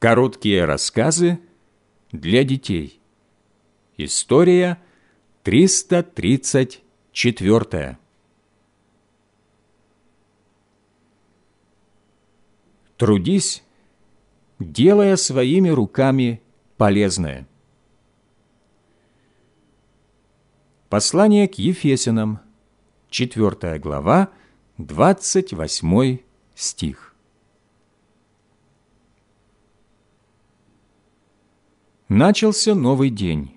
Короткие рассказы для детей. История 334. Трудись, делая своими руками полезное. Послание к Ефесянам, 4 глава, 28 стих. Начался новый день.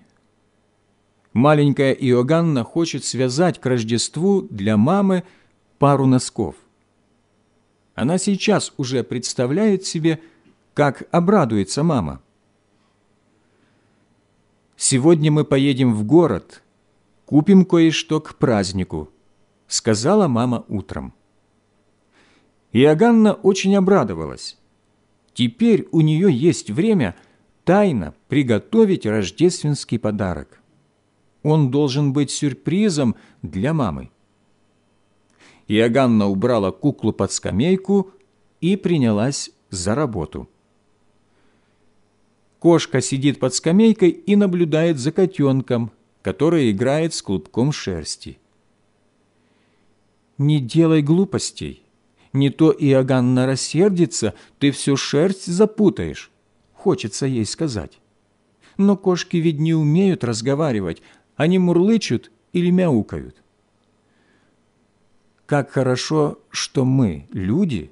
Маленькая Иоганна хочет связать к Рождеству для мамы пару носков. Она сейчас уже представляет себе, как обрадуется мама. «Сегодня мы поедем в город, купим кое-что к празднику», сказала мама утром. Иоганна очень обрадовалась. Теперь у нее есть время – тайно приготовить рождественский подарок. Он должен быть сюрпризом для мамы. Иоганна убрала куклу под скамейку и принялась за работу. Кошка сидит под скамейкой и наблюдает за котенком, который играет с клубком шерсти. «Не делай глупостей. Не то Иоганна рассердится, ты всю шерсть запутаешь хочется ей сказать. Но кошки ведь не умеют разговаривать, они мурлычут или мяукают. Как хорошо, что мы, люди,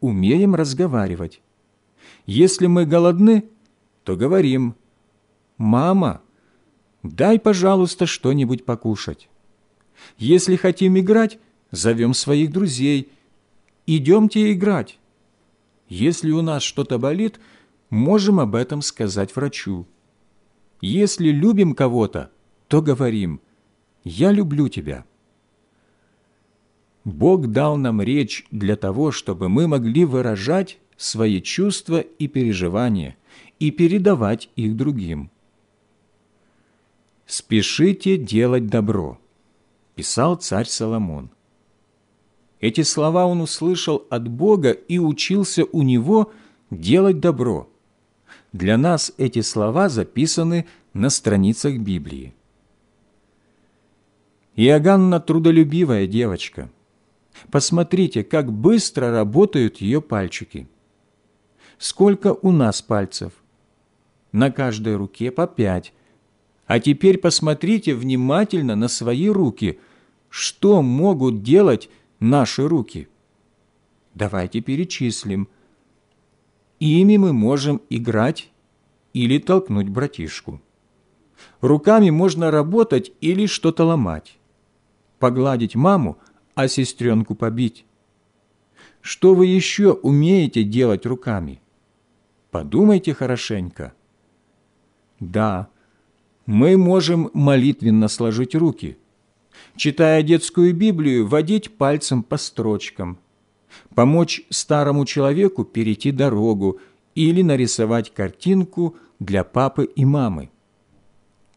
умеем разговаривать. Если мы голодны, то говорим «Мама, дай, пожалуйста, что-нибудь покушать». Если хотим играть, зовем своих друзей. Идемте играть. Если у нас что-то болит – можем об этом сказать врачу. Если любим кого-то, то говорим «Я люблю тебя». Бог дал нам речь для того, чтобы мы могли выражать свои чувства и переживания и передавать их другим. «Спешите делать добро», – писал царь Соломон. Эти слова он услышал от Бога и учился у него делать добро – для нас эти слова записаны на страницах Библии. Иоганна трудолюбивая девочка. Посмотрите, как быстро работают ее пальчики. Сколько у нас пальцев? На каждой руке по пять. А теперь посмотрите внимательно на свои руки. Что могут делать наши руки? Давайте перечислим – Ими мы можем играть или толкнуть братишку. Руками можно работать или что-то ломать. Погладить маму, а сестренку побить. Что вы еще умеете делать руками? Подумайте хорошенько. Да, мы можем молитвенно сложить руки. Читая детскую Библию, водить пальцем по строчкам – помочь старому человеку перейти дорогу или нарисовать картинку для папы и мамы.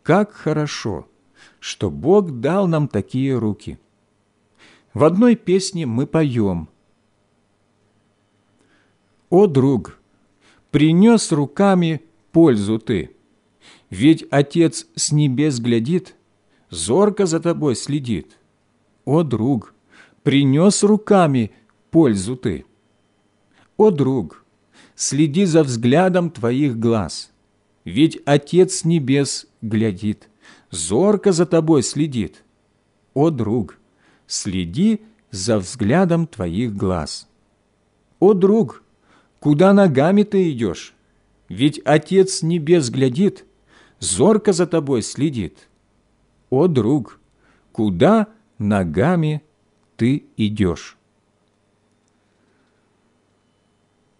Как хорошо, что Бог дал нам такие руки. В одной песне мы поем «О, друг, принес руками пользу ты, ведь Отец с небес глядит, зорко за тобой следит. О, друг, принес руками пользу ты. О, друг, следи за взглядом твоих глаз, ведь Отец Небес глядит, зорко за тобой следит. О, друг, следи за взглядом твоих глаз. О, друг, куда ногами ты идешь? Ведь Отец Небес глядит, зорко за тобой следит. О, друг, куда ногами ты идешь?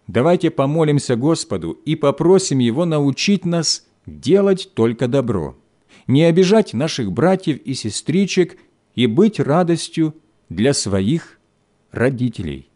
Давайте помолимся Господу и попросим Его научить нас делать только добро, не обижать наших братьев и сестричек и быть радостью для своих родителей.